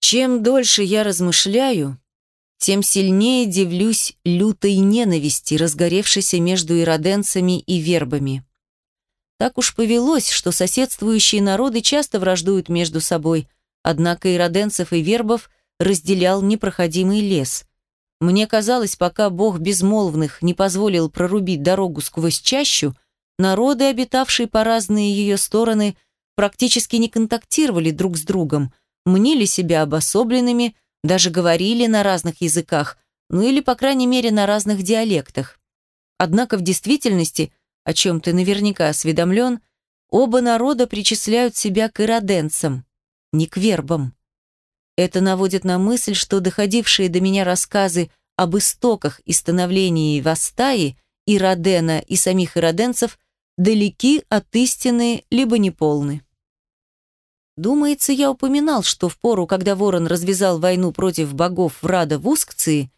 Чем дольше я размышляю, тем сильнее дивлюсь лютой ненависти, разгоревшейся между ироденцами и вербами. Так уж повелось, что соседствующие народы часто враждуют между собой, однако ироденцев и вербов разделял непроходимый лес. Мне казалось, пока бог безмолвных не позволил прорубить дорогу сквозь чащу, народы, обитавшие по разные ее стороны, практически не контактировали друг с другом, мнили себя обособленными, даже говорили на разных языках, ну или, по крайней мере, на разных диалектах. Однако в действительности, о чем ты наверняка осведомлен, оба народа причисляют себя к ироденцам, не к вербам. Это наводит на мысль, что доходившие до меня рассказы об истоках и становлении Вастаи, Иродена и самих ироденцев далеки от истины либо неполны. Думается, я упоминал, что в пору, когда Ворон развязал войну против богов Врада в Ускции,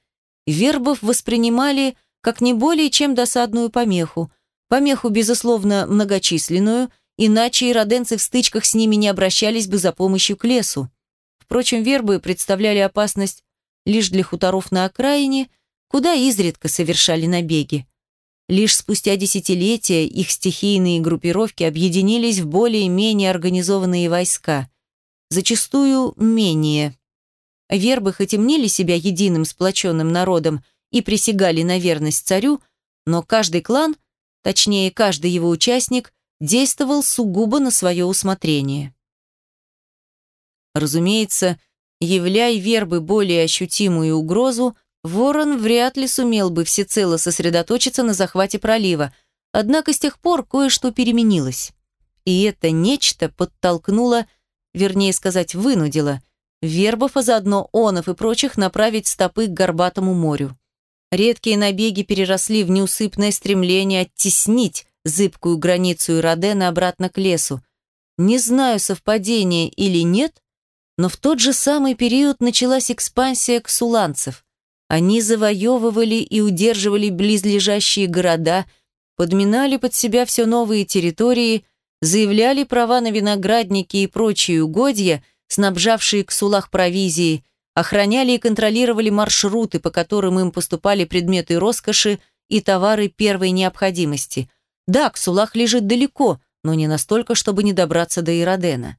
вербов воспринимали как не более чем досадную помеху, помеху, безусловно, многочисленную, иначе ироденцы в стычках с ними не обращались бы за помощью к лесу. Впрочем, вербы представляли опасность лишь для хуторов на окраине, куда изредка совершали набеги. Лишь спустя десятилетия их стихийные группировки объединились в более-менее организованные войска, зачастую менее. Вербы хоть и мнили себя единым сплоченным народом и присягали на верность царю, но каждый клан, точнее каждый его участник, действовал сугубо на свое усмотрение. Разумеется, являя вербы более ощутимую угрозу, Ворон вряд ли сумел бы всецело сосредоточиться на захвате пролива, однако с тех пор кое-что переменилось. И это нечто подтолкнуло, вернее сказать, вынудило, вербов, а заодно онов и прочих направить стопы к Горбатому морю. Редкие набеги переросли в неусыпное стремление оттеснить зыбкую границу Иродена обратно к лесу. Не знаю, совпадение или нет, но в тот же самый период началась экспансия ксуланцев. Они завоевывали и удерживали близлежащие города, подминали под себя все новые территории, заявляли права на виноградники и прочие угодья, снабжавшие Ксулах провизией, охраняли и контролировали маршруты, по которым им поступали предметы роскоши и товары первой необходимости. Да, Ксулах лежит далеко, но не настолько, чтобы не добраться до Иродена.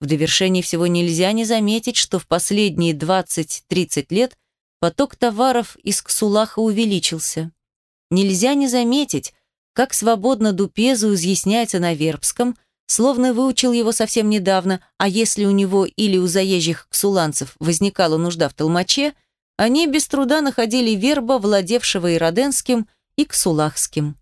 В довершении всего нельзя не заметить, что в последние 20-30 лет поток товаров из Ксулаха увеличился. Нельзя не заметить, как свободно Дупезу изъясняется на вербском, словно выучил его совсем недавно, а если у него или у заезжих ксуланцев возникала нужда в толмаче, они без труда находили верба, владевшего ироденским и ксулахским.